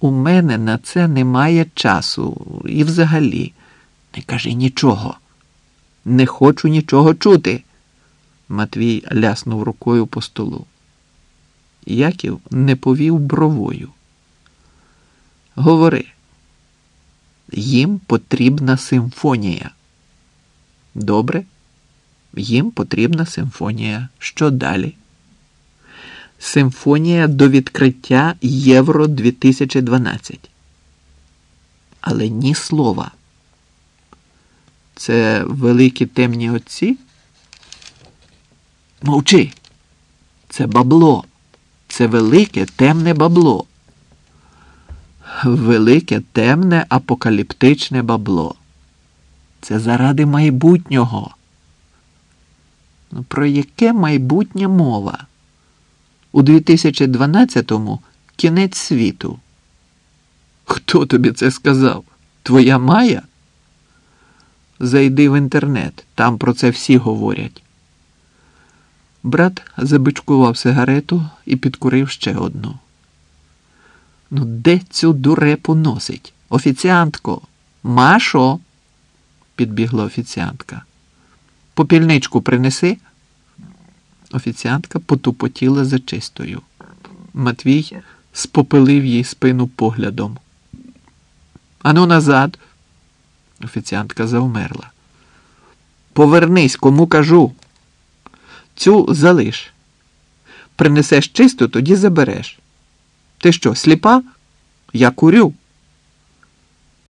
У мене на це немає часу. І взагалі, не кажи нічого. Не хочу нічого чути. Матвій ляснув рукою по столу. Яків не повів бровою. Говори. Їм потрібна симфонія. Добре? Їм потрібна симфонія. Що далі? Симфонія до відкриття Євро 2012. Але ні слова. Це великі темні отці? Мовчи. Це бабло. Це велике темне бабло. Велике темне апокаліптичне бабло. Це заради майбутнього. Ну, Про яке майбутнє мова? У 2012-му кінець світу. Хто тобі це сказав? Твоя Майя? Зайди в інтернет, там про це всі говорять. Брат забичкував сигарету і підкурив ще одну. Ну, де цю дурепу носить? Офіціантко, Машо, підбігла офіціантка. Попільничку принеси. Офіціантка потупотіла за чистою. Матвій спопилив їй спину поглядом. Ану назад. Офіціантка завмерла. Повернись, кому кажу. Цю залиш. Принесеш чисту, тоді забереш. Ти що, сліпа? Я курю.